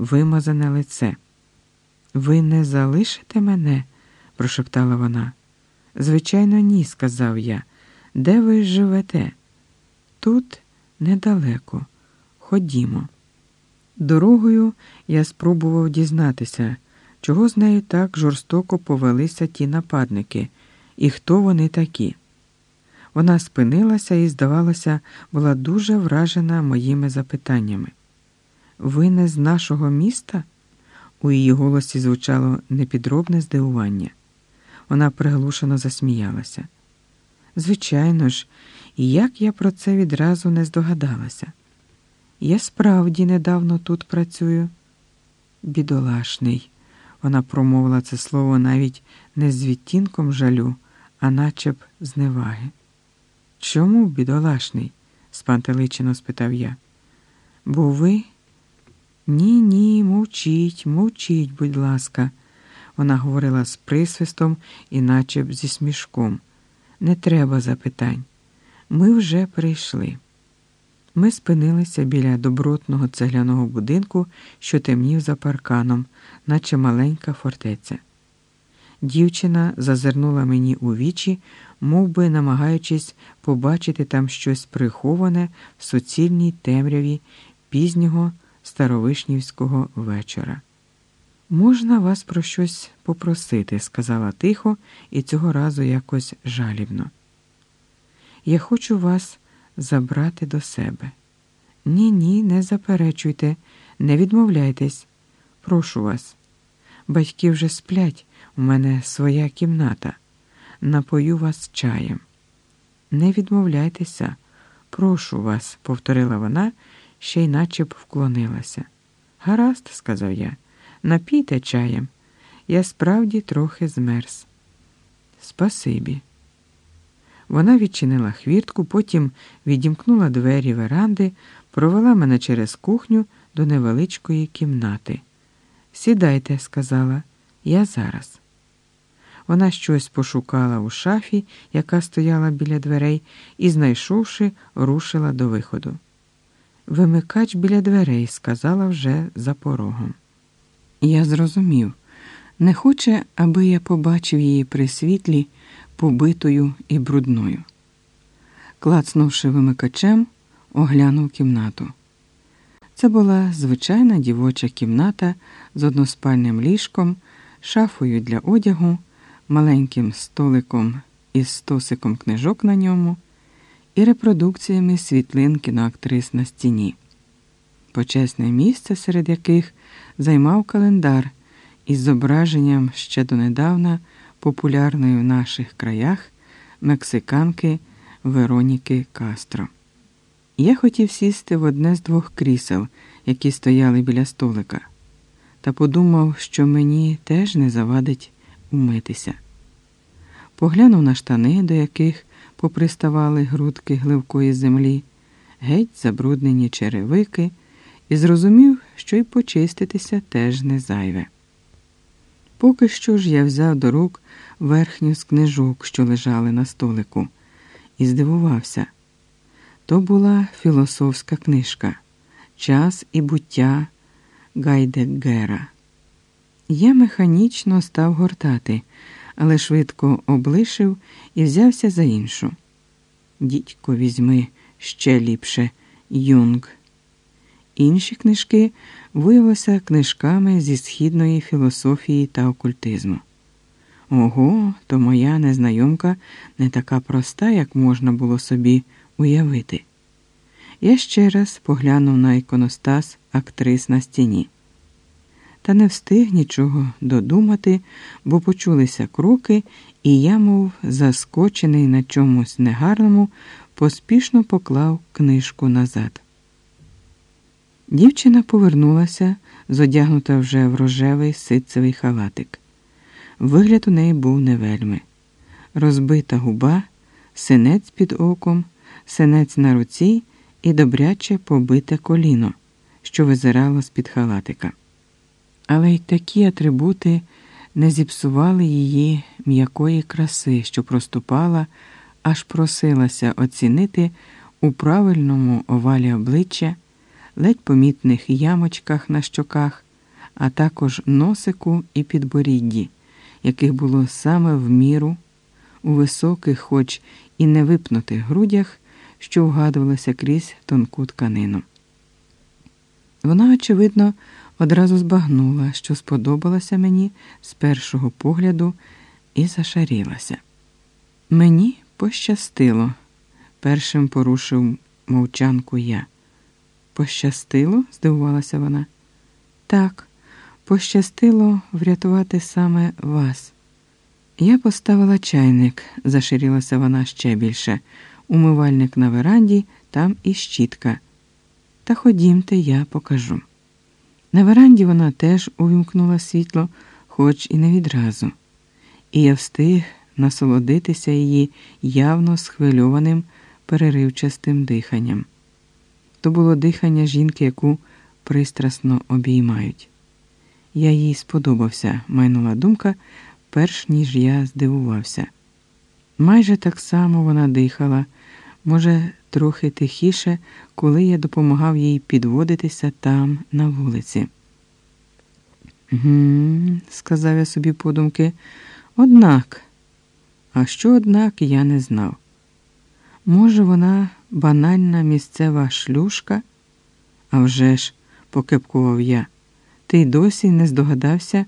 вимазане лице. Ви не залишите мене? прошептала вона. Звичайно, ні, сказав я. Де ви живете? Тут недалеко. Ходімо. Дорогою я спробував дізнатися, чого з нею так жорстоко повелися ті нападники, і хто вони такі. Вона спинилася і, здавалося, була дуже вражена моїми запитаннями. Ви не з нашого міста? У її голосі звучало непідробне здивування. Вона приглушено засміялася. Звичайно ж, і як я про це відразу не здогадалася. Я справді недавно тут працюю. Бідолашний, вона промовила це слово навіть не з відтінком жалю, а наче б зневаги. Чому бідолашний? спантеличено спитав я. Бо ви? Ні, ні, мовчіть, мовчіть, будь ласка. Вона говорила з присвистом і наче б зі смішком. Не треба запитань. Ми вже прийшли. Ми спинилися біля добротного цегляного будинку, що темнів за парканом, наче маленька фортеця. Дівчина зазирнула мені у вічі, мов би намагаючись побачити там щось приховане в суцільній темряві пізнього старовишнівського вечора. Можна вас про щось попросити, сказала тихо і цього разу якось жалібно. Я хочу вас забрати до себе. Ні, ні, не заперечуйте, не відмовляйтесь. Прошу вас. Батьки вже сплять, у мене своя кімната. Напою вас чаєм. Не відмовляйтеся, прошу вас, повторила вона, ще й наче б вклонилася. Гаразд, сказав я, напійте чаєм. Я справді трохи змерз. Спасибі. Вона відчинила хвіртку, потім відімкнула двері веранди, провела мене через кухню до невеличкої кімнати. Сідайте, сказала, я зараз. Вона щось пошукала у шафі, яка стояла біля дверей, і, знайшовши, рушила до виходу. Вимикач біля дверей, сказала вже за порогом. Я зрозумів, не хоче, аби я побачив її при світлі побитою і брудною. Клацнувши вимикачем, оглянув кімнату. Це була звичайна дівоча кімната з односпальним ліжком, шафою для одягу, маленьким столиком із стосиком книжок на ньому і репродукціями світлин кіноактрис на стіні. Почесне місце, серед яких займав календар із зображенням ще донедавна популярної в наших краях мексиканки Вероніки Кастро. Я хотів сісти в одне з двох крісел, які стояли біля столика, та подумав, що мені теж не завадить умитися. Поглянув на штани, до яких поприставали грудки гливкої землі, геть забруднені черевики, і зрозумів, що й почиститися теж не зайве. Поки що ж я взяв до рук верхню з книжок, що лежали на столику, і здивувався. То була філософська книжка Час і буття Гайдеггера. Я механічно став гортати, але швидко облишив і взявся за іншу. Дідько, візьми ще ліпше Юнг. Інші книжки виявилися книжками зі східної філософії та окультизму. Ого, то моя незнайомка не така проста, як можна було собі уявити. Я ще раз поглянув на іконостас актрис на стіні. Та не встиг нічого додумати, бо почулися кроки, і я, мов заскочений на чомусь негарному, поспішно поклав книжку назад. Дівчина повернулася, зодягнута вже в рожевий ситцевий халатик. Вигляд у неї був невельми. Розбита губа, синець під оком, синець на руці і добряче побите коліно, що визирало з-під халатика. Але й такі атрибути не зіпсували її м'якої краси, що проступала, аж просилася оцінити у правильному овалі обличчя, ледь помітних ямочках на щоках, а також носику і підборідді, яких було саме в міру, у високих, хоч і не випнутих грудях, що вгадувалося крізь тонку тканину. Вона, очевидно, одразу збагнула, що сподобалася мені з першого погляду, і зашарілася. Мені пощастило, першим порушив мовчанку я. Пощастило? здивувалася вона. Так, пощастило врятувати саме вас. Я поставила чайник, заширілася вона ще більше, умивальник на веранді, там і щітка. Та ходімте, я покажу. На веранді вона теж увімкнула світло, хоч і не відразу, і я встиг насолодитися її явно схвильованим переривчастим диханням. То було дихання жінки, яку пристрасно обіймають. Я їй сподобався, майнула думка, перш ніж я здивувався. Майже так само вона дихала, може, трохи тихіше, коли я допомагав їй підводитися там, на вулиці. «Гм», – сказав я собі подумки, однак, а що, однак, я не знав. Може, вона банальна місцева шлюшка? А вже ж, покепкував я, ти й досі не здогадався.